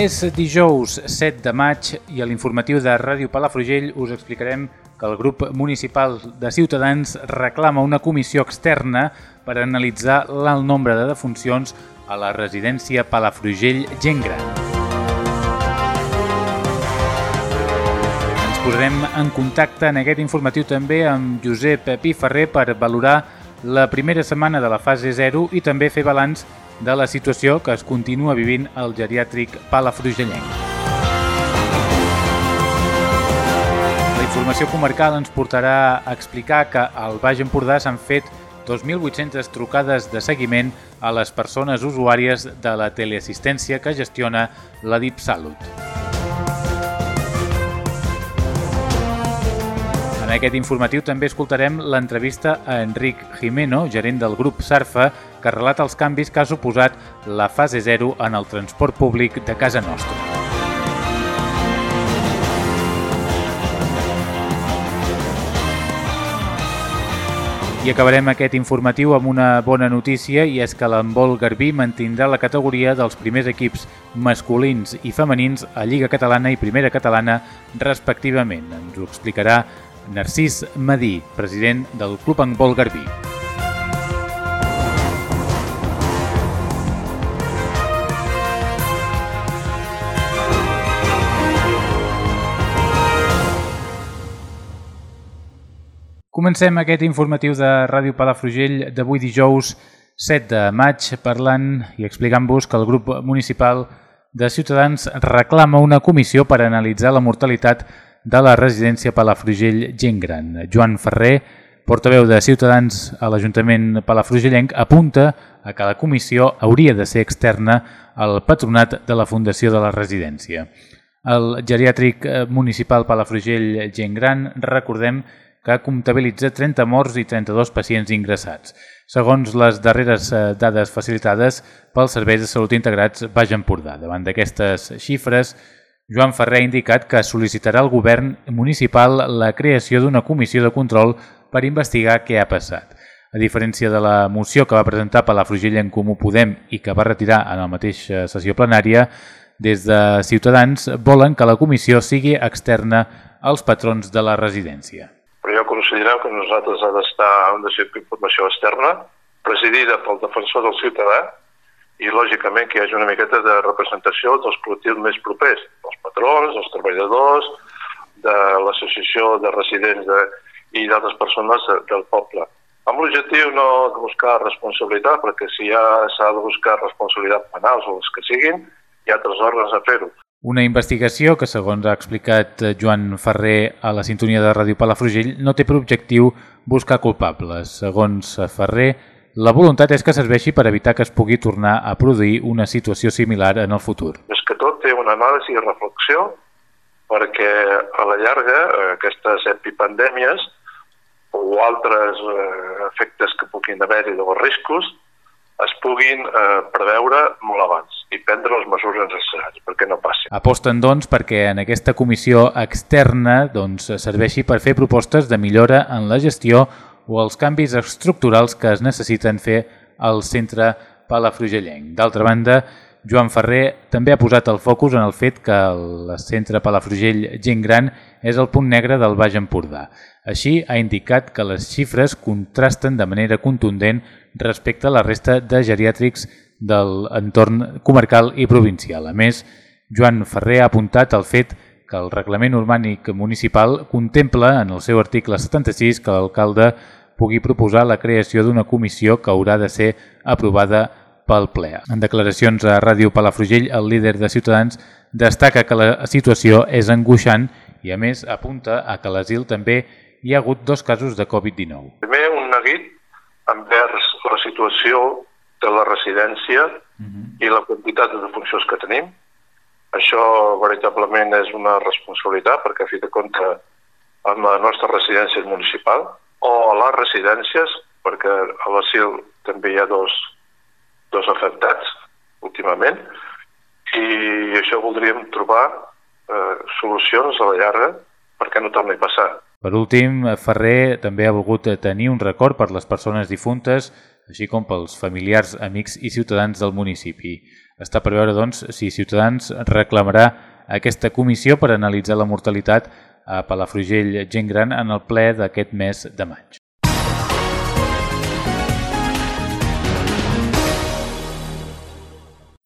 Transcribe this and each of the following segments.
És dijous 7 de maig i a l'informatiu de Ràdio Palafrugell us explicarem que el grup municipal de Ciutadans reclama una comissió externa per analitzar l'alt nombre de defuncions a la residència Palafrugell Gent Gran. Ens posarem en contacte en aquest informatiu també amb Josep Pi Ferrer per valorar la primera setmana de la fase 0 i també fer balanç la situació que es continua vivint al geriàtric Palafrugellenc. La informació comarcal ens portarà a explicar que al Baix Empordà s'han fet 2.800 trucades de seguiment a les persones usuàries de la teleassistència que gestiona la DipSalut. En aquest informatiu també escoltarem l'entrevista a Enric Jimeno, gerent del grup Sarfa, que relata els canvis que ha suposat la fase 0 en el transport públic de casa nostra. I acabarem aquest informatiu amb una bona notícia i és que l'embol Garbí mantindrà la categoria dels primers equips masculins i femenins a Lliga Catalana i Primera Catalana respectivament. Ens ho explicarà Narcís Madí, president del Club Handbol Garbí. Comencem aquest informatiu de Ràdio Palafrugell d'avui dijous 7 de maig parlant i explicant-vos que el grup municipal de Ciutadans reclama una comissió per analitzar la mortalitat de la residència Palafrugell Gent Gran. Joan Ferrer, portaveu de Ciutadans a l'Ajuntament Palafrugellenc, apunta a que la comissió hauria de ser externa al patronat de la Fundació de la Residència. El geriàtric municipal Palafrugell Gent Gran, recordem que comptabilitza 30 morts i 32 pacients ingressats, segons les darreres dades facilitades pels serveis de salut integrats Baix Empordà. Davant d'aquestes xifres, Joan Ferrer ha indicat que sol·licitarà al govern municipal la creació d'una comissió de control per investigar què ha passat. A diferència de la moció que va presentar Palafrugell en Comú Podem i que va retirar en la mateixa sessió plenària, des de Ciutadans volen que la comissió sigui externa als patrons de la residència. Però jo considerem que nosaltres ha d'estar ser informació externa, presidida pel defensor del ciutadà, i lògicament que hi hagi una miqueta de representació dels col·lectius més propers, dels patrons, dels treballadors, de l'associació de residents de, i d'altres persones de, del poble. Amb l'objectiu no de buscar responsabilitat, perquè si ja s'ha de buscar responsabilitat penals o les que siguin, hi ha altres òrgans a fer-ho. Una investigació que, segons ha explicat Joan Ferrer a la sintonia de Ràdio Palafrugell, no té per objectiu buscar culpables. Segons Ferrer, la voluntat és que serveixi per evitar que es pugui tornar a produir una situació similar en el futur. És que tot té una anàlisi i reflexió perquè a la llarga aquestes epipandèmies o altres eh, efectes que puguin haver-hi de riscos es puguin eh, preveure molt abans i prendre les mesures necessàries perquè no passi. Aposten, doncs, perquè en aquesta comissió externa doncs, serveixi per fer propostes de millora en la gestió o els canvis estructurals que es necessiten fer al centre palafrugellenc. D'altra banda, Joan Ferrer també ha posat el focus en el fet que el centre Palafrugell Gent Gran és el punt negre del Baix Empordà. Així, ha indicat que les xifres contrasten de manera contundent respecte a la resta de geriàtrics del entorn comarcal i provincial. A més, Joan Ferrer ha apuntat el fet que el reglament urmànic municipal contempla en el seu article 76 que l'alcalde pugui proposar la creació d'una comissió que haurà de ser aprovada pel ple. En declaracions a Ràdio Palafrugell, el líder de Ciutadans destaca que la situació és angoixant i, a més, apunta a que a l'asil també hi ha hagut dos casos de Covid-19. Primer, un neguit envers la situació de la residència uh -huh. i la quantitat de funcions que tenim. Això veritablement és una responsabilitat perquè, a fi de compte, amb la nostra residència municipal o a les residències, perquè a l'ASIL també hi ha dos, dos afectats últimament, i això voldríem trobar eh, solucions a la llarga perquè no torni a passar. Per últim, Ferrer també ha volgut tenir un record per les persones difuntes, així com pels familiars, amics i ciutadans del municipi. Està per veure, doncs, si Ciutadans reclamarà aquesta comissió per analitzar la mortalitat a Palafrugell Gent Gran en el ple d'aquest mes de maig.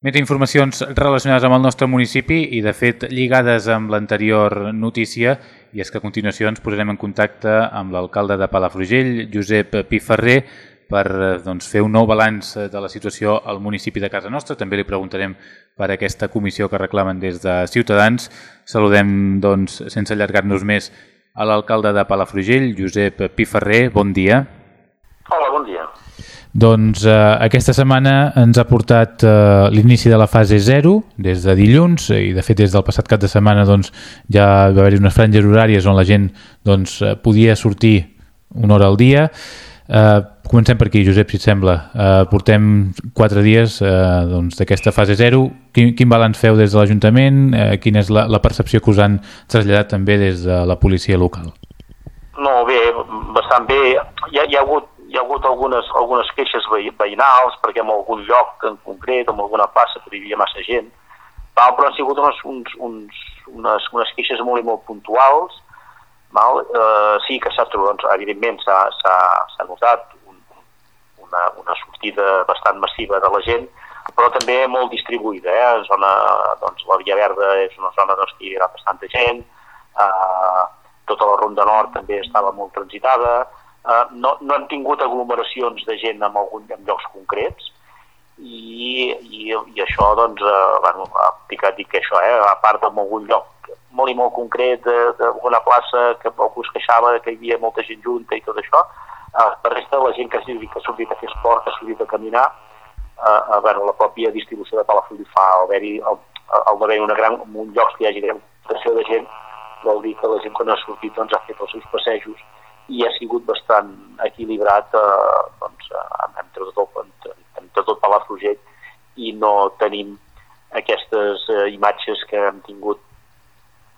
Més informacions relacionades amb el nostre municipi i, de fet, lligades amb l'anterior notícia, i és que a continuació ens posarem en contacte amb l'alcalde de Palafrugell, Josep Piferrer, per doncs, fer un nou balanç de la situació al municipi de casa nostra. També li preguntarem per aquesta comissió que reclamen des de Ciutadans. Saludem, doncs, sense allargar-nos més, a l'alcalde de Palafrugell, Josep Piferrer. Bon dia. Hola, bon dia. Doncs eh, aquesta setmana ens ha portat eh, l'inici de la fase 0 des de dilluns i de fet des del passat cap de setmana doncs, ja va haver-hi unes franges horàries on la gent doncs, eh, podia sortir una hora al dia. Eh, comencem per aquí, Josep, si et sembla. Eh, portem quatre dies doncs, d'aquesta doncs, fase 0. Quin, quin balanç feu des de l'Ajuntament? Eh, quina és la, la percepció que us han traslladat també des de la policia local? No, bé, bastant bé. Hi ha, hi ha hagut hi ha hagut algunes, algunes queixes veïnals, perquè en algun lloc en concret, en alguna plaça, hi havia massa gent, però han sigut unes, uns, uns, unes, unes queixes molt i molt puntuals, val? Eh, sí que s'ha trobat, doncs, evidentment s'ha notat un, una, una sortida bastant massiva de la gent, però també molt distribuïda. Eh? Zona, doncs, la Via Verda és una zona doncs, que hi ha bastanta gent, eh, tota la Ronda Nord també estava molt transitada, eh, no, no han tingut aglomeracions de gent en, algun, en llocs concrets i, i, i això doncs, eh, bueno, ha picat dir que això, eh, a part d'en algun lloc molt i molt concret d'alguna plaça que algú es queixava que hi havia molta gent junta i tot això, eh, per resta la gent que ha, que ha sortit a fer esport, que ha sortit a caminar, eh, eh, bueno, la pròpia distribució de Palafrugell fa haver-hi el, el d'haver una gran, un llocs que hi hagi gran concentració de gent vol dir que la gent quan ha sortit doncs, ha fet els seus passejos i ha sigut bastant equilibrat eh, doncs, entre, tot, entre, entre tot Palafrugell i no tenim aquestes eh, imatges que hem tingut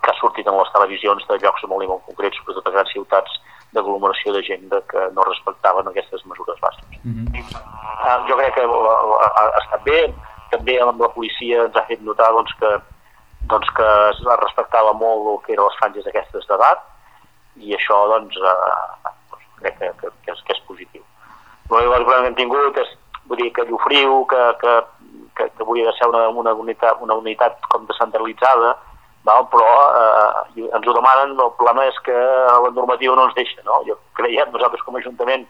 que ha sortit en les televisions de llocs molt i molt concrets, sobretot a grans ciutats d'aglomeració de gent de que no respectaven aquestes mesures bàsiques. Mm -hmm. eh, jo crec que ha, ha estat bé, també amb la policia ens ha fet notar doncs, que, doncs, que es respectava molt el que eren les franges aquestes d'edat, i això doncs, eh, crec que, que, que, és, que és positiu. El problema que hem tingut és vull dir, que Llufriu, que, que, que, que hauria de ser una, una, unitat, una unitat com descentralitzada, val? però eh, ens ho demanen, el problema és que la normativa no ens deixa. No? Jo creiem nosaltres com a Ajuntament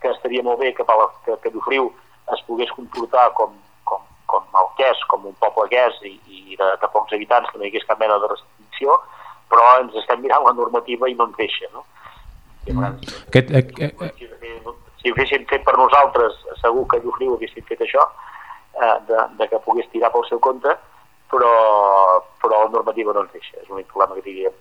que estaria molt bé que, que, que Llufriu es pogués comportar com, com, com el que és, com un poble que és i, i de, de pocs habitants, que no hi hagués cap mena de restricció, però ens estem mirant la normativa i no ens deixa, no? Mm. Aquest, eh, eh, si ho haguéssim fet per nosaltres, segur que Llufriu haguéssim fet això, eh, de, de que pogués tirar pel seu compte, però, però la normativa no ens deixa. És l'únic problema que tinguem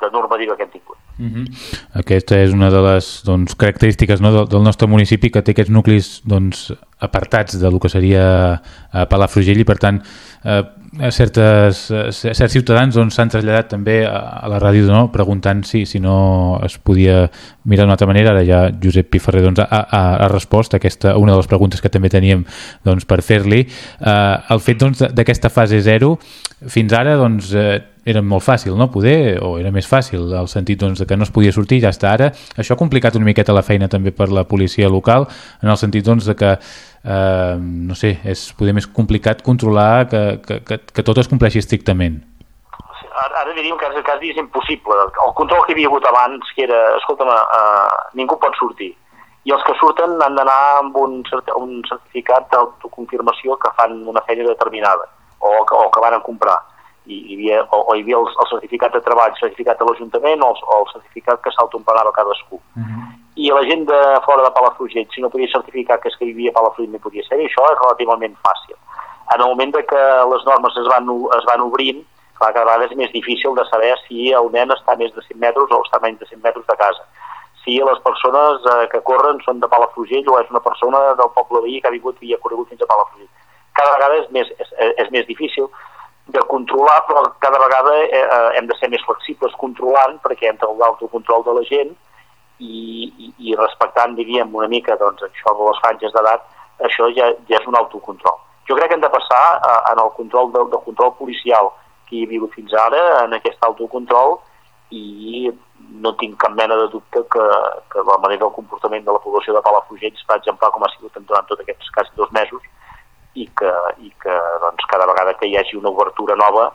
de normativa que hem tingut. Uh mhm. -huh. Aquesta és una de les doncs, característiques no, del, del nostre municipi que té aquests nuclis doncs, apartats de lo que seria a Palafrugell i per tant eh, certes, certs ciutadans doncs, s'han traslladat també a, a la ràdio no? preguntant si, si no es podia mirar d'una altra manera, ara ja Josep Piferrer doncs, ha, ha, ha respost a aquesta, una de les preguntes que també teníem doncs, per fer-li eh, el fet doncs, d'aquesta doncs, fase 0 fins ara doncs, eh, era molt fàcil, no? Poder, o era més fàcil, al sentit doncs, que no es podia sortir, ja està ara. Això ha complicat una miqueta la feina també per la policia local, en el sentit doncs, de que eh, no sé, és poder més complicat controlar que, que, que, que tot es compleixi estrictament. Ara, ara diríem que quasi és impossible. El control que hi havia hagut abans, que era, escolta'm, eh, ningú pot sortir. I els que surten han d'anar amb un, un certificat d'autoconfirmació que fan una feina determinada o, o que van a comprar i hi havia, o, o hi havia el, el certificat de treball, el certificat de l'Ajuntament o, o el certificat que s'autoemparava cadascú. Uh -huh. i la gent de fora de Palafrugell, si no podia certificar que es que vivia a Palafrugell no podia ser, això és relativament fàcil. En el moment de que les normes es van, es van obrint, clar, cada vegada és més difícil de saber si el nen està a més de 100 metres o està a menys de 100 metres de casa. Si les persones eh, que corren són de Palafrugell o és una persona del poble veí que ha vingut i ha corregut fins a Palafrugell. Cada vegada és més, és, és més difícil de controlar, però cada vegada eh, eh, hem de ser més flexibles controlant perquè de l'autocontrol de la gent i, i, i respectant, diríem, una mica doncs, això de les franges d'edat, això ja, ja és un autocontrol. Jo crec que hem de passar eh, en el control del, del control policial que hi hagut fins ara, en aquest autocontrol, i no tinc cap mena de dubte que, que la manera del comportament de la població de Palafrugell serà exemplar com ha sigut durant tots aquests quasi dos mesos i que, i que doncs, cada vegada que hi hagi una obertura nova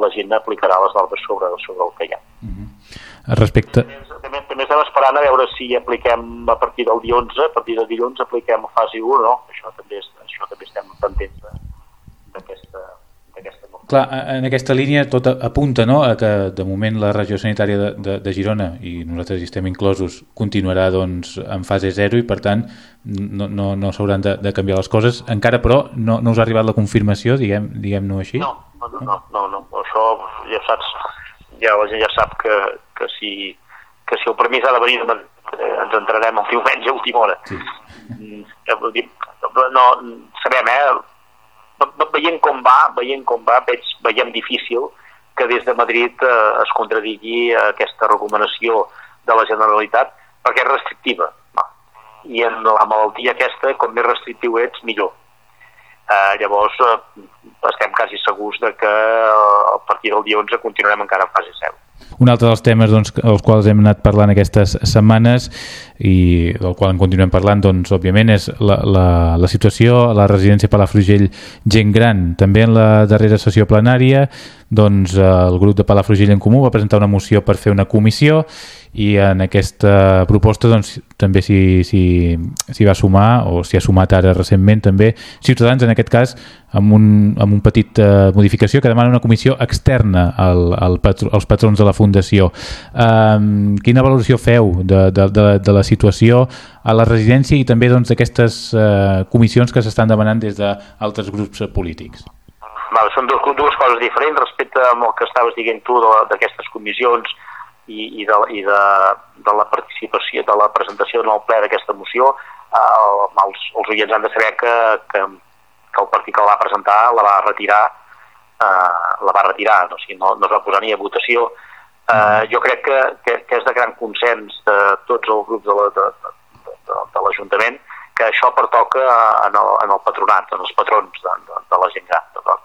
la gent aplicarà les normes sobre, sobre el que hi ha. Uh mhm. -huh. Respecte... També, també estem esperant a veure si apliquem a partir del dia 11, a partir del dilluns apliquem a fase 1 no? Això també, és, això també estem pendents d'aquesta Clar, en aquesta línia tot apunta no, a que de moment la regió sanitària de, de, de Girona, i nosaltres hi estem inclosos, continuarà doncs, en fase 0 i per tant no, no, no s'hauran de, de canviar les coses. Encara però no, no us ha arribat la confirmació, diguem-no diguem així? No, no, no, no, no, això ja saps, ja la gent ja sap que, que, si, que si el permís ha de venir eh, ens entrarem el diumenge a última hora. Sí. Mm, no, sabem, eh, veient com va, veient com va, veig, veiem difícil que des de Madrid eh, es contradigui aquesta recomanació de la Generalitat perquè és restrictiva. I en la malaltia aquesta, com més restrictiu ets, millor. Eh, llavors, eh, estem quasi segurs de que eh, a partir del dia 11 continuarem encara en fase 7. Un altre dels temes doncs, els quals hem anat parlant aquestes setmanes i del qual en continuem parlant, doncs, òbviament, és la, la, la situació a la residència Palafrugell gent gran. També en la darrera sessió plenària doncs, el grup de Palafrugell en Comú va presentar una moció per fer una comissió i en aquesta proposta doncs, també s'hi va sumar o s'hi ha sumat ara recentment també Ciutadans en aquest cas amb un, amb un petit uh, modificació que demana una comissió externa al, al patro, als patrons de la Fundació. Um, quina valoració feu de, de, de, de la situació a la residència i també doncs, d'aquestes doncs, uh, comissions que s'estan demanant des d'altres grups polítics? Val, són dues, dues coses diferents respecte a el que estaves dient tu d'aquestes comissions i, i, de, i de, de la participació, de la presentació en el ple d'aquesta moció. Eh, els, els oients han de saber que, que, que el partit que la va presentar la va retirar eh, la va retirar, no, o sigui, no, no es va posar ni a votació. Eh, mm. jo crec que, que, que és de gran consens de tots els grups de, la, de, de, de, de l'Ajuntament que això pertoca en el, en el patronat, en els patrons de, de, de la gent gran,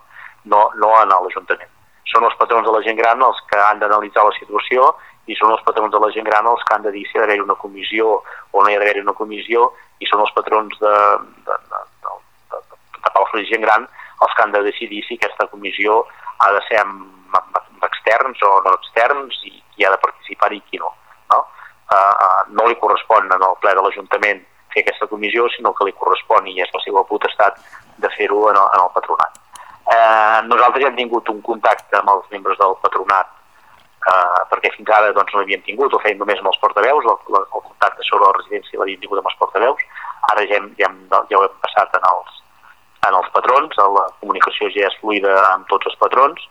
no, no en l'Ajuntament. Són els patrons de la gent gran els que han d'analitzar la situació i són els patrons de la gent gran els que han de dir si ha d'haver una comissió o no hi ha d'haver una comissió i són els patrons de, de, de, de, de, de Palafrugell gent gran els que han de decidir si aquesta comissió ha de ser amb, amb externs o no externs i qui ha de participar i qui no. No, uh, uh, no li correspon en el ple de l'Ajuntament fer aquesta comissió, sinó que li correspon i és la seva potestat de fer-ho en, en el patronat. Eh, nosaltres ja hem tingut un contacte amb els membres del patronat eh, perquè fins ara doncs, no l'havíem tingut, o feien només amb els portaveus, el, el, el contacte sobre la residència l'havíem tingut amb els portaveus, ara ja, hem, ja, hem, ja ho hem passat en els, en els patrons, la comunicació ja és fluida amb tots els patrons,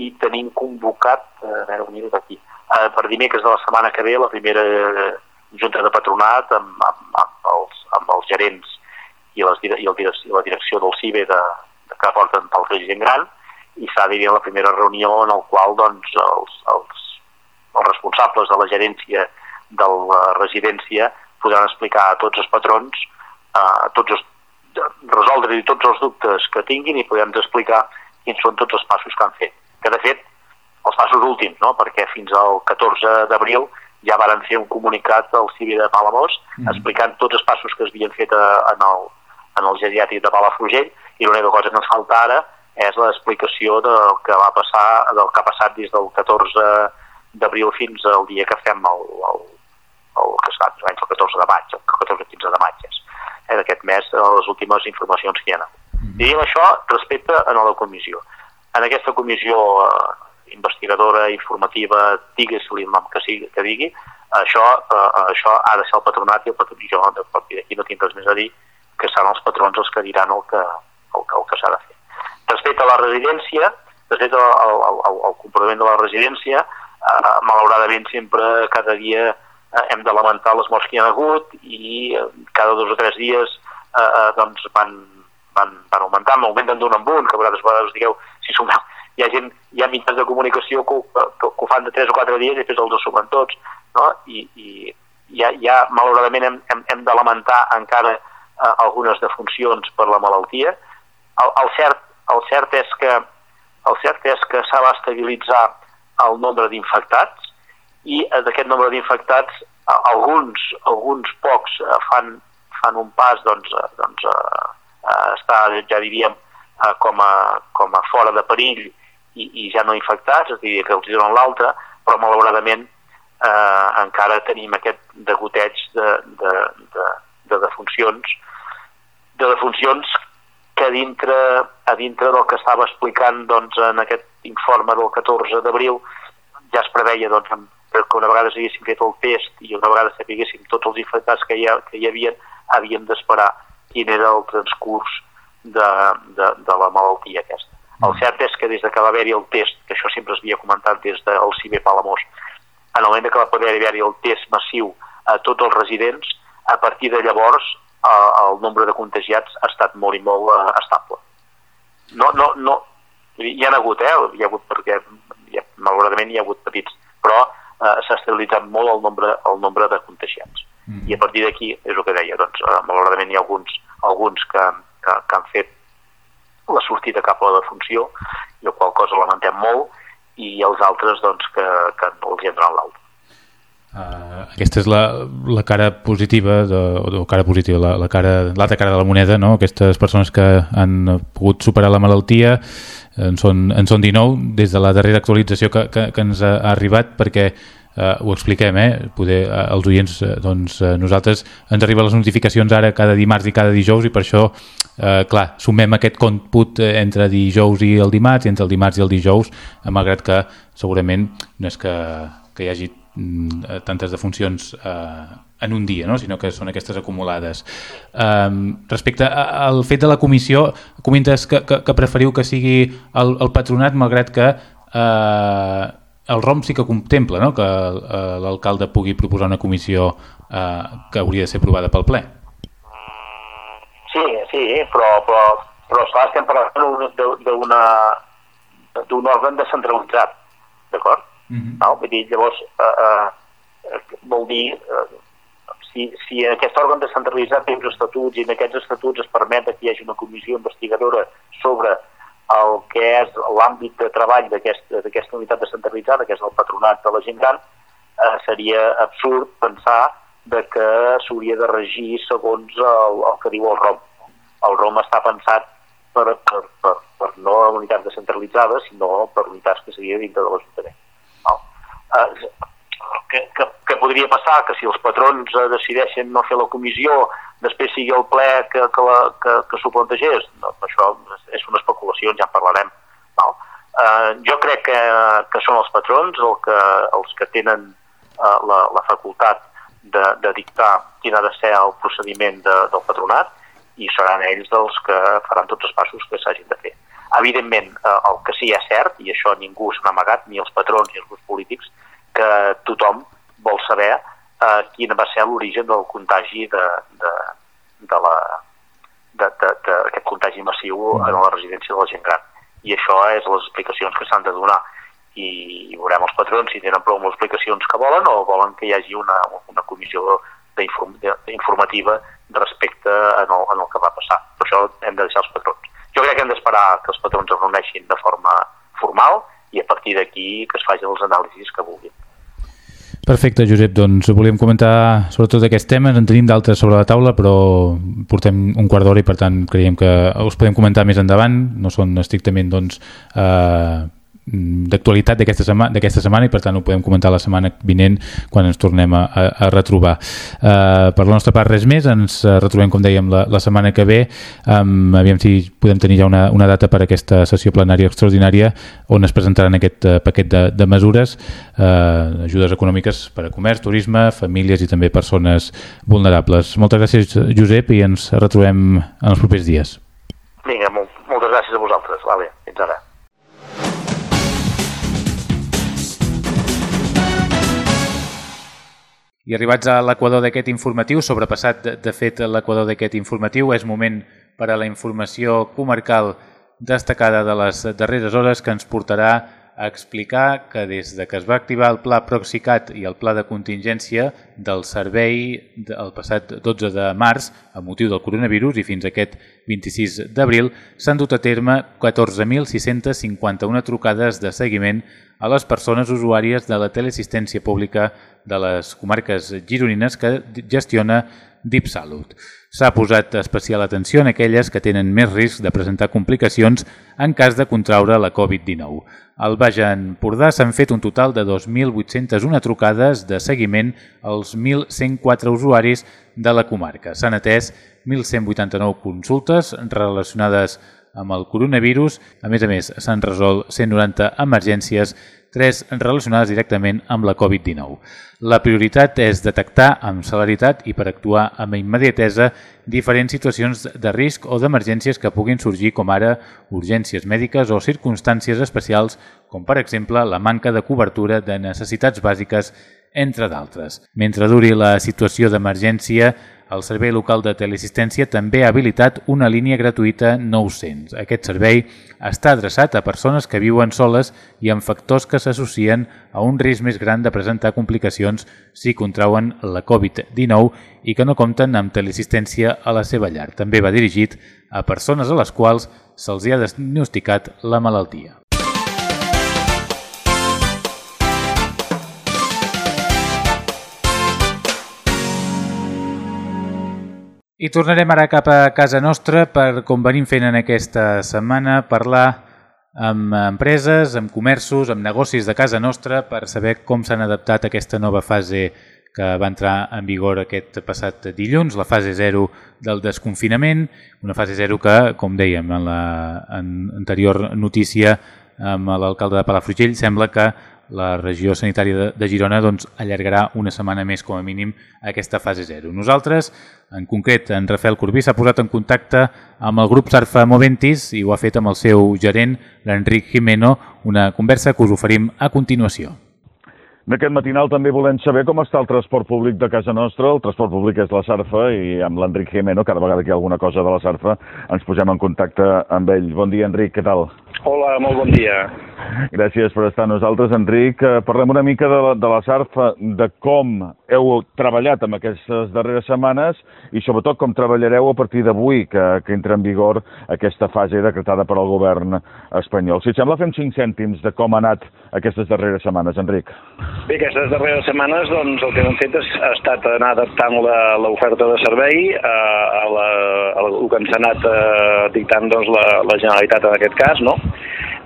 i tenim convocat, eh, a veure, un minut aquí, eh, per dimecres de la setmana que ve la primera eh, junta de patronat amb, amb, amb, els, amb els gerents i, les, i, el, i la direcció del CIBE de, de que porten pel gent gran, i s'ha de la primera reunió en el qual doncs, els, els, els responsables de la gerència de la residència podran explicar a tots els patrons eh, tots els, resoldre tots els dubtes que tinguin i podem explicar quins són tots els passos que han fet. Que de fet, els passos últims, no? perquè fins al 14 d'abril ja varen fer un comunicat al CIVI de Palamós mm. explicant tots els passos que es havien fet a, eh, en, el, en el geriàtric de Palafrugell i l'única cosa que ens falta ara és l'explicació del que va passar, del que ha passat des del 14 d'abril fins al dia que fem el, el, el que està el 14 de maig, el 14-15 de maig és, eh, d'aquest mes, les últimes informacions que hi ha. Mm -hmm. Diríem això respecte a la comissió. En aquesta comissió eh, investigadora, informativa, digues-li el nom que, sigui, que digui, Això, eh, això ha de ser el patronat i el patronat, jo a partir d'aquí no tinc res més a dir, que seran els patrons els que diran el que, el, el que s'ha de fer. Respecte a la residència, respecte al, al, al, al comportament de la residència, eh, malauradament sempre cada dia eh, hem de lamentar les morts que hi ha hagut i eh, cada dos o tres dies eh, eh, doncs van, van, van augmentant, augmenten d'un en un, que a vegades, digueu, si sumeu, hi ha gent, hi ha mitjans de comunicació que, que, que ho fan de 3 o 4 dies i després els sumen tots, no? I, i ja, ja malauradament hem, hem, hem de lamentar encara eh, algunes defuncions per la malaltia. El, el, cert, el cert és que el cert és que s'ha d'estabilitzar el nombre d'infectats i eh, d'aquest nombre d'infectats alguns, alguns pocs eh, fan, fan un pas doncs, eh, doncs, eh, està, ja diríem, eh, com, a, com a fora de perill i, i ja no infectats, és a dir, que els donen l'altre, però malauradament eh, encara tenim aquest degoteig de, de, de, de defuncions de defuncions que a dintre, a dintre del que estava explicant doncs, en aquest informe del 14 d'abril ja es preveia doncs, que una vegada haguéssim fet el test i una vegada sapiguéssim tots els infectats que hi, ha, que hi havia, havíem d'esperar quin era el transcurs de, de, de la malaltia aquesta. El cert és que des de que va haver-hi el test, que això sempre es havia comentat des del CIBE Palamós, en el moment que va poder haver-hi el test massiu a tots els residents, a partir de llavors eh, el nombre de contagiats ha estat molt i molt eh, estable. No, no, no, hi ha hagut, eh? Hi ha hagut perquè ja, malauradament hi ha hagut petits, però eh, s'ha estabilitzat molt el nombre, el nombre de contagiats. Mm. I a partir d'aquí, és el que deia, doncs, eh, malauradament hi ha alguns, alguns que, que, que han fet la sortida cap a la defunció, i el qual cosa lamentem molt, i els altres doncs, que, que no els hi entran l'altre. Uh, aquesta és la, la cara positiva de, o cara positiva, la, la cara l'altra cara de la moneda, no? aquestes persones que han pogut superar la malaltia en són, en són 19 des de la darrera actualització que, que, que ens ha arribat perquè uh, ho expliquem, eh? Poder, uh, els oients, uh, doncs uh, nosaltres ens arriben les notificacions ara cada dimarts i cada dijous i per això, uh, clar, sumem aquest comput entre dijous i el dimarts i entre el dimarts i el dijous, malgrat que segurament no és que, que hi hagi Mm, eh, tantes defuncions eh, en un dia, no? sinó que són aquestes acumulades. Um, respecte al fet de la comissió, comentes que, que, que preferiu que sigui el, el patronat, malgrat que eh, el ROM sí que contempla no? que uh, l'alcalde pugui proposar una comissió eh, que hauria de ser aprovada pel ple. Sí, sí, però, però, però esclar, estem parlant d'un òrgan descentralitzat, d'acord? Mm -hmm. no? Vull dir, llavors, eh, eh, vol dir, eh, si, si aquest òrgan descentralitzat té uns estatuts i en aquests estatuts es permet que hi hagi una comissió investigadora sobre el que és l'àmbit de treball d'aquesta aquest, unitat descentralitzada, que és el patronat de la gent gran, eh, seria absurd pensar de que s'hauria de regir segons el, el que diu el ROM. El ROM està pensat per, per, per, per no unitats descentralitzades, sinó per unitats que seria dintre de l'Ajuntament eh, que, que, que podria passar que si els patrons eh, decideixen no fer la comissió després sigui el ple que, que, la, que, que s'ho plantegés no, això és una especulació, ja en parlarem no? eh, jo crec que, que són els patrons el que, els que tenen eh, la, la facultat de, de dictar quin ha de ser el procediment de, del patronat i seran ells els que faran tots els passos que s'hagin de fer. Evidentment, eh, el que sí és cert, i això ningú s'ha amagat, ni els patrons ni els grups polítics, que tothom vol saber eh, quin va ser l'origen del contagi de, de, d'aquest contagi massiu en la residència de la gent gran. I això és les explicacions que s'han de donar. I, I veurem els patrons si tenen prou explicacions que volen o volen que hi hagi una, una comissió informativa respecte en el, en el que va passar. Per això hem de deixar els patrons. Jo crec que hem d'esperar que els patrons es reuneixin de forma formal i a partir d'aquí que es facin els anàlisis que vulguin. Perfecte, Josep. Doncs volíem comentar sobretot aquests temes. En tenim d'altres sobre la taula, però portem un quart d'hora i per tant creiem que us podem comentar més endavant. No són estrictament doncs, eh, d'actualitat d'aquesta setmana, setmana i per tant ho podem comentar la setmana vinent quan ens tornem a, a, a retrobar. Uh, per la nostra part res més, ens retrobem com dèiem la, la setmana que ve, um, aviam si podem tenir ja una, una data per aquesta sessió plenària extraordinària on es presentaran aquest uh, paquet de, de mesures, uh, ajudes econòmiques per a comerç, turisme, famílies i també persones vulnerables. Moltes gràcies Josep i ens retrobem en els propers dies. Vinga, moltes gràcies a vosaltres. Vale, fins ara. I arribats a l'equador d'aquest informatiu, sobrepassat de fet l'equador d'aquest informatiu, és moment per a la informació comarcal destacada de les darreres hores que ens portarà a explicar que des de que es va activar el Pla Proxicat i el Pla de contingència del servei el passat 12 de març, a motiu del coronavirus, i fins aquest 26 d'abril, s'han dut a terme 14.651 trucades de seguiment a les persones usuàries de la teleassistència pública de les comarques gironines que gestiona DeepSalut. S'ha posat especial atenció en aquelles que tenen més risc de presentar complicacions en cas de contraure la Covid-19. Al Baix Empordà s'han fet un total de 2.801 trucades de seguiment als 1.104 usuaris de la comarca. S'han atès 1.189 consultes relacionades amb el coronavirus. A més a més, s'han resolt 190 emergències, tres relacionades directament amb la Covid-19. La prioritat és detectar amb celeritat i per actuar amb immediatesa diferents situacions de risc o d'emergències que puguin sorgir com ara urgències mèdiques o circumstàncies especials com per exemple la manca de cobertura de necessitats bàsiques entre d'altres. Mentre duri la situació d'emergència, el Servei Local de Teleassistència també ha habilitat una línia gratuïta 900. Aquest servei està adreçat a persones que viuen soles i amb factors que s'associen a un risc més gran de presentar complicacions si contrauen la Covid-19 i que no compten amb teleassistència a la seva llar. També va dirigit a persones a les quals se'ls ha diagnosticat la malaltia. I tornarem ara cap a casa nostra per, com venim fent en aquesta setmana, parlar amb empreses, amb comerços, amb negocis de casa nostra per saber com s'han adaptat a aquesta nova fase que va entrar en vigor aquest passat dilluns, la fase 0 del desconfinament, una fase 0 que, com dèiem en la en anterior notícia amb l'alcalde de Palafrugell, sembla que la regió sanitària de, de Girona doncs, allargarà una setmana més com a mínim aquesta fase 0. Nosaltres, en concret, en Rafael Corbí s'ha posat en contacte amb el grup Sarfa Moventis i ho ha fet amb el seu gerent, l'Enric Jimeno, una conversa que us oferim a continuació. En aquest matinal també volem saber com està el transport públic de casa nostra. El transport públic és la Sarfa i amb l'Enric Jimeno, cada vegada que hi ha alguna cosa de la Sarfa, ens posem en contacte amb ell. Bon dia, Enric, què tal? Hola, molt bon dia. Gràcies per estar amb nosaltres, Enric. Eh, parlem una mica de la, de la SARFA, de com heu treballat en aquestes darreres setmanes i sobretot com treballareu a partir d'avui, que, que entra en vigor aquesta fase decretada per al govern espanyol. Si et sembla, fem cinc cèntims de com ha anat aquestes darreres setmanes, Enric. Bé, aquestes darreres setmanes doncs, el que hem fet és, ha estat anar adaptant l'oferta de servei a, a, la, a, el que ens ha anat eh, dictant doncs, la, la Generalitat en aquest cas, no?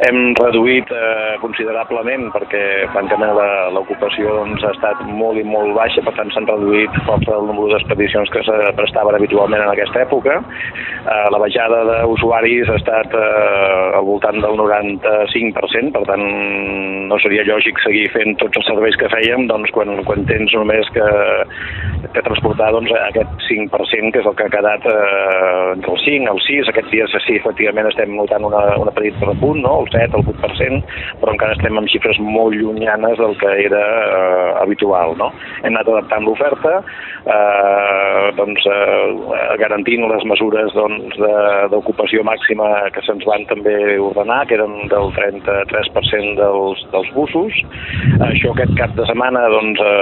Hem reduït eh, considerablement perquè francament l'ocupació doncs, ha estat molt i molt baixa, per tant s'han reduït força el número d'expedicions que se prestaven habitualment en aquesta època. Eh, la baixada d'usuaris ha estat eh, al voltant del 95%, per tant no seria lògic seguir fent tots els serveis que fèiem doncs, quan, quan tens només que, que transportar doncs, aquest 5% que és el que ha quedat eh, entre el 5 el 6, aquests dies sí, efectivament estem notant una, una petita repunt, no? El 7, el 8%, però encara estem amb xifres molt llunyanes del que era eh, habitual. No? Hem anat adaptant l'oferta, eh, doncs, eh, garantint les mesures doncs, d'ocupació doncs, màxima que se'ns van també ordenar, que eren del 33% dels, dels busos. Això aquest cap de setmana doncs, ha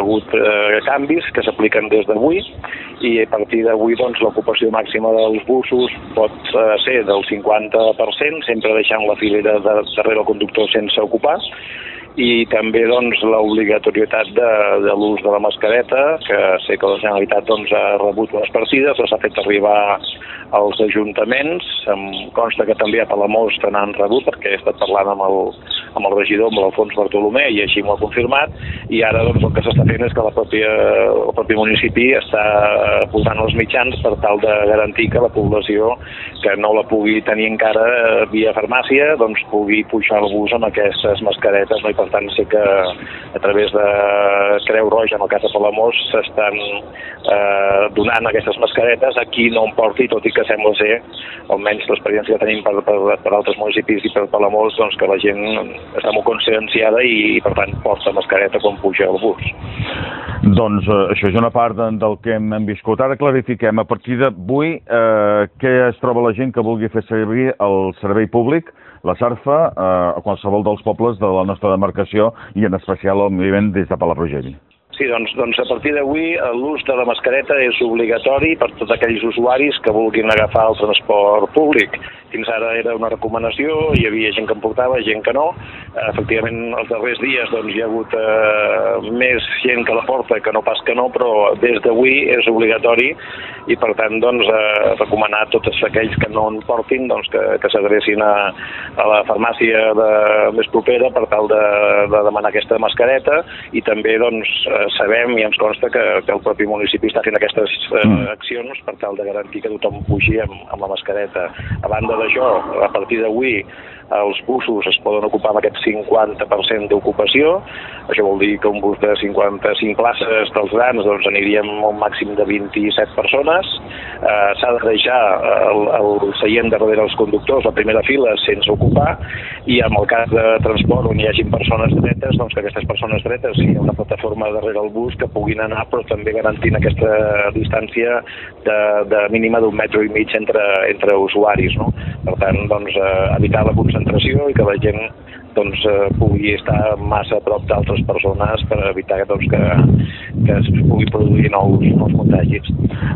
hagut eh, canvis que s'apliquen des d'avui i a partir d'avui doncs, l'ocupació màxima dels busos pot eh, ser del 50%, sempre deixant la filera de, darrere el conductor sense ocupar, i també doncs, l'obligatorietat de, de l'ús de la mascareta, que sé que la Generalitat doncs, ha rebut les partides, les ha fet arribar als ajuntaments, em consta que també a Palamós te n'han rebut, perquè he estat parlant amb el, amb el regidor, amb l'Alfons Bartolomé, i així m'ho ha confirmat, i ara doncs, el que s'està fent és que la pròpia, el propi municipi està posant els mitjans per tal de garantir que la població que no la pugui tenir encara via farmàcia, doncs pugui pujar al bus amb aquestes mascaretes, no? i per tant sé que a través de Creu Roja, en el cas de Palamós, s'estan eh, donant aquestes mascaretes a qui no en porti, tot i que sembla ser, almenys l'experiència que tenim per, per, per altres municipis i per Palamós, doncs que la gent està molt conscienciada i, i per tant porta mascareta quan puja al bus. Doncs eh, això és una part de, del que hem, hem viscut. Ara clarifiquem, a partir d'avui, eh, què es troba la gent que vulgui fer servir el servei públic, la SARFA, eh, a qualsevol dels pobles de la nostra demarcació i en especial, òbviament, des de Palafrugell. Sí, doncs, doncs a partir d'avui l'ús de la mascareta és obligatori per tots aquells usuaris que vulguin agafar el transport públic. Fins ara era una recomanació, hi havia gent que en portava, gent que no. Efectivament, els darrers dies doncs, hi ha hagut eh, més gent que la porta que no pas que no, però des d'avui és obligatori i per tant doncs, eh, recomanar a tots aquells que no en portin doncs, que, que s'adrecin a, a la farmàcia de, més propera per tal de, de demanar aquesta mascareta i també doncs, eh, sabem i ens consta que, que el propi municipi està fent aquestes eh, mm. accions per tal de garantir que tothom pugi amb, amb la mascareta. A banda d'això, a partir d'avui els busos es poden ocupar amb aquest 50% d'ocupació. Això vol dir que un bus de 55 places dels grans doncs, aniríem a un màxim de 27 persones. Eh, S'ha de deixar el, el seient darrere els conductors, la primera fila, sense ocupar, i en el cas de transport on hi hagin persones dretes, doncs que aquestes persones dretes hi ha una plataforma darrere el bus que puguin anar, però també garantint aquesta distància de, de mínima d'un metre i mig entre, entre usuaris. No? Per tant, doncs, eh, evitar la concentració i que la gent doncs, eh, pugui estar massa a prop d'altres persones per evitar doncs, que, que es pugui produir nous, nous contagis.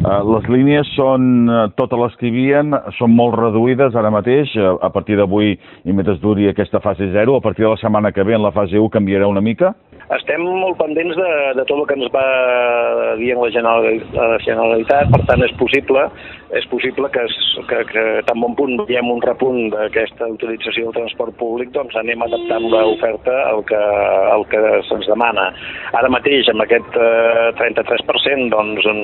Uh, les línies són, totes les que hi havia, són molt reduïdes ara mateix, a partir d'avui i mentre duri aquesta fase 0, a partir de la setmana que ve en la fase 1 canviarà una mica? Estem molt pendents de, de tot el que ens va dient la Generalitat, per tant és possible és possible que, que, que tan bon punt veiem un repunt d'aquesta utilització del transport públic, doncs anem adaptant l'oferta al que, al que se'ns demana. Ara mateix, amb aquest eh, 33%, doncs, en,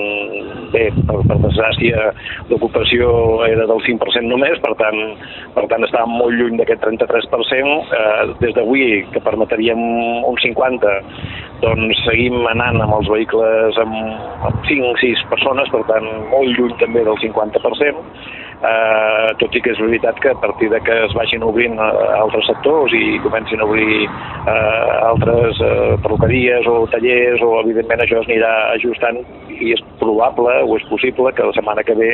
bé, per, per desgràcia, l'ocupació era del 5% només, per tant, per tant estàvem molt lluny d'aquest 33%. Eh, des d'avui, que permetríem un 50%, doncs seguim anant amb els vehicles amb, amb 5-6 persones, per tant, molt lluny també del 50%, 50%, eh, tot i que és veritat que a partir de que es vagin obrint eh, altres sectors i comencin a obrir eh, altres eh, perruqueries o tallers o evidentment això es anirà ajustant i és probable o és possible que la setmana que ve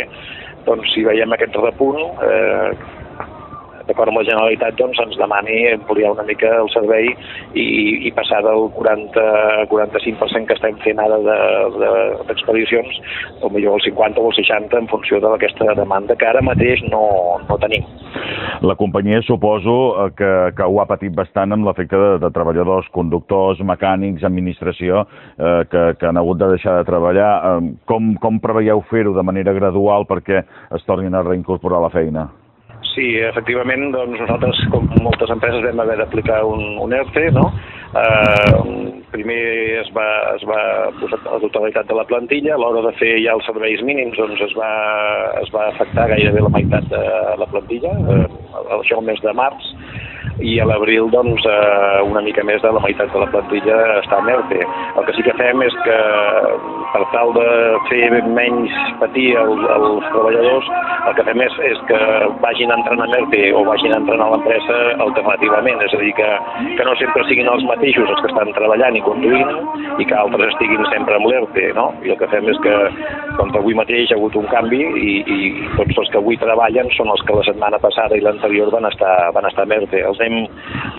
doncs si veiem aquest repunt eh, d'acord amb la Generalitat, doncs, ens demani ampliar una mica el servei i, i passar del 40-45% que estem fent ara d'expedicions, de, de, o millor el 50 o el 60 en funció d'aquesta demanda que ara mateix no, no tenim. La companyia suposo eh, que, que ho ha patit bastant amb l'efecte de, de treballadors, conductors, mecànics, administració, eh, que, que han hagut de deixar de treballar. Eh, com, com preveieu fer-ho de manera gradual perquè es tornin a reincorporar a la feina? Sí, efectivament, doncs nosaltres, com moltes empreses, vam haver d'aplicar un, un ERTE, no? Eh, primer es va, es va posar la totalitat de la plantilla, a l'hora de fer ja els serveis mínims doncs es va, es va afectar gairebé la meitat de la plantilla, eh, això el mes de març, i a l'abril doncs, eh, una mica més de la meitat de la plantilla està en ERTE. El que sí que fem és que per tal de fer menys patir els, els treballadors, el que fem és, és que vagin a ERTE o vagin entrant a l'empresa alternativament, és a dir, que, que no sempre siguin els mateixos els que estan treballant i conduint i que altres estiguin sempre amb l'ERTE, no? I el que fem és que, com que avui mateix ha hagut un canvi i, i tots els que avui treballen són els que la setmana passada i l'anterior van estar, van estar amb ERTE. Els anem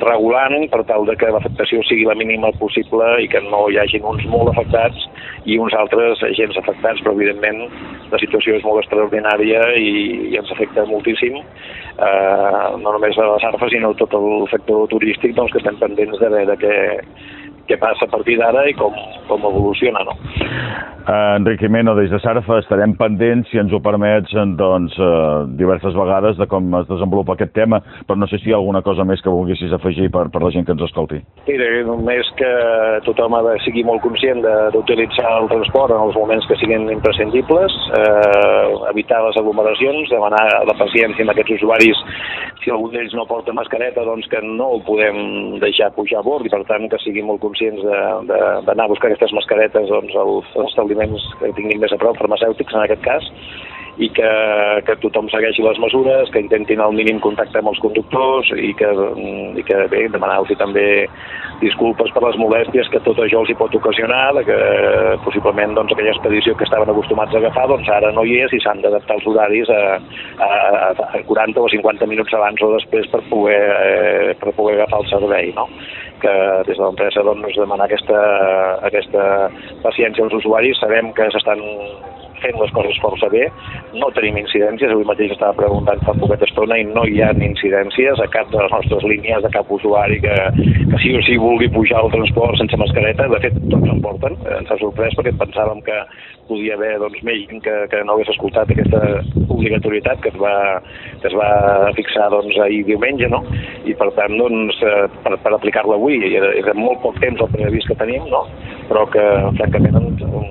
regulant per tal de que l'afectació sigui la mínima possible i que no hi hagin uns molt afectats i uns altres agents afectats, però evidentment la situació és molt extraordinària i, i ens afecta moltíssim, eh, no només a les arfes, sinó tot el sector turístic, doncs, que estem pendents de veure què, què passa a partir d'ara i com, com evoluciona. No? Uh, Enric Jimeno, des de Sarfa estarem pendents, si ens ho permets, doncs, uh, diverses vegades de com es desenvolupa aquest tema, però no sé si hi ha alguna cosa més que volguessis afegir per, per la gent que ens escolti. Mira, només que tothom ha de seguir molt conscient d'utilitzar el transport en els moments que siguin imprescindibles, eh, evitar les aglomeracions, demanar la paciència amb aquests usuaris si algun d'ells no porta mascareta, doncs que no el podem deixar pujar a bord i per tant que siguin molt conscients d'anar a buscar aquestes mascaretes doncs, als establiments establiments que tinguin més a prop, farmacèutics en aquest cas, i que, que tothom segueixi les mesures, que intentin el mínim contacte amb els conductors i que, i que bé, demanar-los també disculpes per les molèsties que tot això els hi pot ocasionar, de que possiblement doncs, aquella expedició que estaven acostumats a agafar doncs ara no hi és i s'han d'adaptar els horaris a, a, a 40 o 50 minuts abans o després per poder, eh, per poder agafar el servei. No? Que des de l'empresa doncs, demanar aquesta, aquesta paciència als usuaris. Sabem que s'estan fent les coses força bé, no tenim incidències, avui mateix estava preguntant fa poqueta estona i no hi ha incidències a cap de les nostres línies, de cap usuari que, que sí o sí vulgui pujar al transport sense mascareta, de fet tots en porten, ens ha sorprès perquè pensàvem que podia haver doncs, més gent que, que no hagués escoltat aquesta obligatorietat que es va, que es va fixar doncs, ahir diumenge, no? i per tant doncs, eh, per, per aplicar-la avui, era, era molt poc temps el previst que tenim, no? però que francament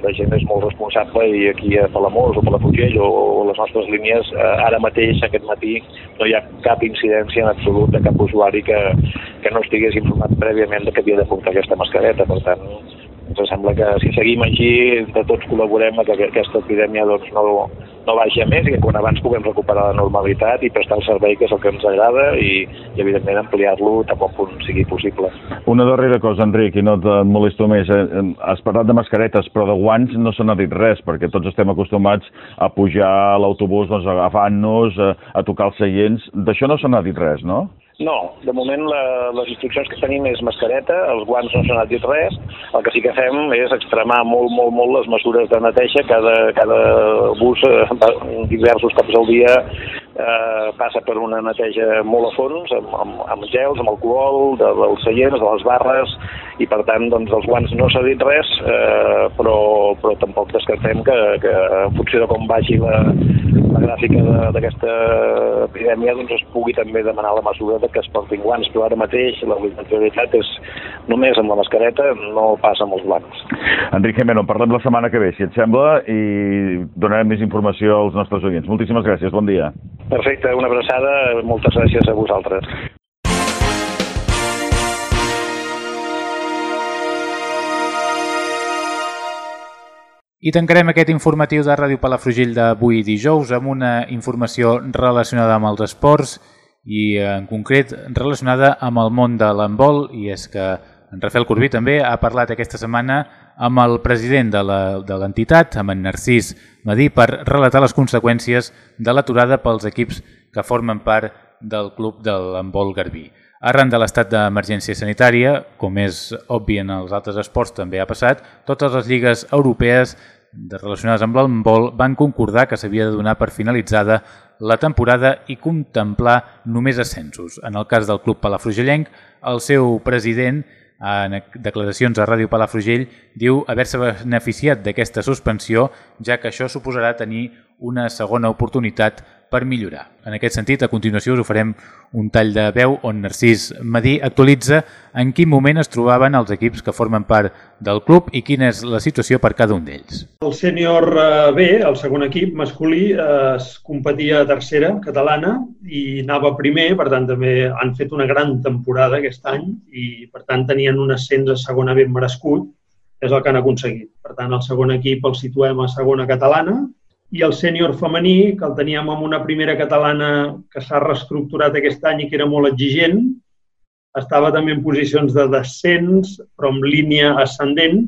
la gent és molt responsable i aquí a Palamós o Palafrugell o, o les nostres línies eh, ara mateix, aquest matí, no hi ha cap incidència en absolut de cap usuari que, que no estigués informat prèviament que havia de portar aquesta mascareta. Per tant, ens sembla que si seguim així, entre tots col·laborem que aquesta epidèmia doncs, no, no vagi a més i que quan abans puguem recuperar la normalitat i prestar el servei que és el que ens agrada i, i evidentment ampliar-lo tan bon punt sigui possible. Una darrera cosa, Enric, i no et molesto més. Eh, has parlat de mascaretes, però de guants no se n'ha dit res, perquè tots estem acostumats a pujar a l'autobús doncs, agafant-nos, a, a tocar els seients. D'això no se n'ha dit res, no? No, de moment la, les instruccions que tenim és mascareta, els guants no s'han dit res, el que sí que fem és extremar molt, molt, molt les mesures de neteja, cada, cada bus eh, diversos cops al dia eh, passa per una neteja molt a fons, amb, amb, amb gels, amb alcohol, de, dels seients, de les barres, i per tant doncs, els guants no s'ha dit res, eh, però, però tampoc descartem que, que en funció de com vagi la, la gràfica d'aquesta epidèmia doncs es pugui també demanar la mesura de que es portin guants, però ara mateix l'obligatorietat és només amb la mascareta, no passa amb els guants. Enric Gemeno, parlem la setmana que ve, si et sembla, i donarem més informació als nostres oients. Moltíssimes gràcies, bon dia. Perfecte, una abraçada, moltes gràcies a vosaltres. I tancarem aquest informatiu de Ràdio Palafrugell d'avui dijous amb una informació relacionada amb els esports i en concret relacionada amb el món de l'handbol i és que en Rafael Corbí també ha parlat aquesta setmana amb el president de l'entitat, amb en Narcís Madí, per relatar les conseqüències de l'aturada pels equips que formen part del club de l'handbol Garbí. Arran de l'estat d'emergència sanitària, com és obvi en els altres esports també ha passat, totes les lligues europees relacionades amb l'handbol van concordar que s'havia de donar per finalitzada la temporada i contemplar només ascensos. En el cas del club palafrugellenc, el seu president en declaracions a Ràdio Palafrugell, diu haver-se beneficiat d'aquesta suspensió, ja que això suposarà tenir una segona oportunitat per millorar. En aquest sentit, a continuació us oferem un tall de veu on Narcís Madí actualitza en quin moment es trobaven els equips que formen part del club i quina és la situació per cada un d'ells. El sènior eh, B, el segon equip masculí, eh, es competia a tercera catalana i anava primer, per tant també han fet una gran temporada aquest any i per tant tenien un ascens a segona ben merescut, és el que han aconseguit. Per tant, el segon equip el situem a segona catalana i el sènior femení, que el teníem amb una primera catalana que s'ha reestructurat aquest any i que era molt exigent, estava també en posicions de descens, però en línia ascendent.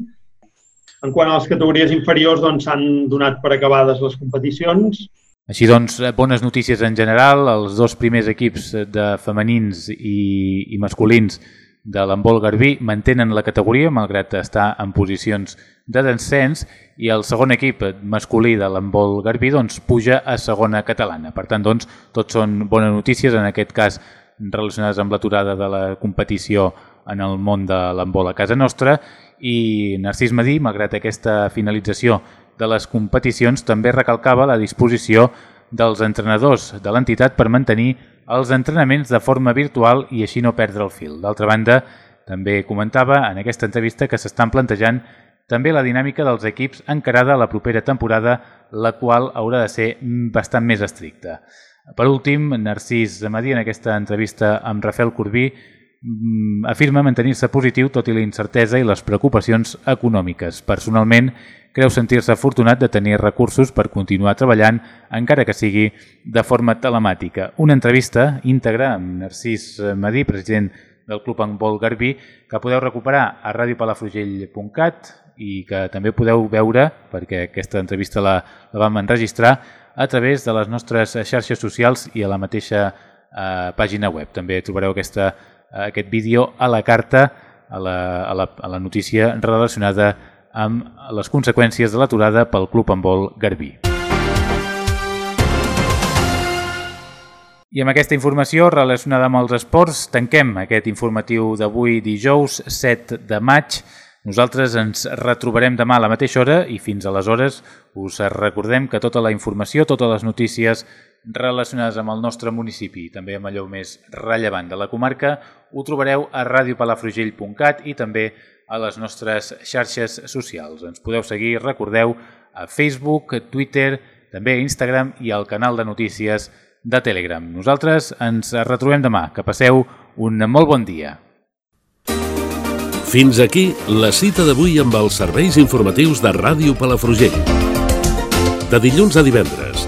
En quant a les categories inferiors, doncs s'han donat per acabades les competicions. Així doncs, bones notícies en general. Els dos primers equips de femenins i, i masculins de l'embol Garbí mantenen la categoria, malgrat estar en posicions de descens, i el segon equip masculí de l'embol Garbí doncs, puja a segona catalana. Per tant, doncs, tots són bones notícies, en aquest cas relacionades amb l'aturada de la competició en el món de l'embol a casa nostra, i Narcís Madí, malgrat aquesta finalització de les competicions, també recalcava la disposició dels entrenadors de l'entitat per mantenir els entrenaments de forma virtual i així no perdre el fil. D'altra banda, també comentava en aquesta entrevista que s'estan plantejant també la dinàmica dels equips encarada a la propera temporada, la qual haurà de ser bastant més estricta. Per últim, Narcís Madí, en aquesta entrevista amb Rafael Corbí, afirma mantenir-se positiu tot i la incertesa i les preocupacions econòmiques. Personalment, creu sentir-se afortunat de tenir recursos per continuar treballant, encara que sigui de forma telemàtica. Una entrevista íntegra amb Narcís Madí, president del Club Handbol Garbí, que podeu recuperar a radiopalafrugell.cat i que també podeu veure, perquè aquesta entrevista la, la vam enregistrar, a través de les nostres xarxes socials i a la mateixa eh, pàgina web. També trobareu aquesta, aquest vídeo a la carta, a la, a la, a la notícia relacionada amb les conseqüències de l'aturada pel Club Handbol Garbí. I amb aquesta informació relacionada amb els esports tanquem aquest informatiu d'avui dijous 7 de maig. Nosaltres ens retrobarem demà a la mateixa hora i fins aleshores us recordem que tota la informació, totes les notícies relacionades amb el nostre municipi i també amb allò més rellevant de la comarca ho trobareu a radiopalafrugell.cat i també a les nostres xarxes socials. Ens podeu seguir, recordeu, a Facebook, Twitter, també Instagram i al canal de notícies de Telegram. Nosaltres ens retrobem demà. Que passeu un molt bon dia. Fins aquí la cita d'avui amb els serveis informatius de Ràdio Palafrugell. De dilluns a divendres,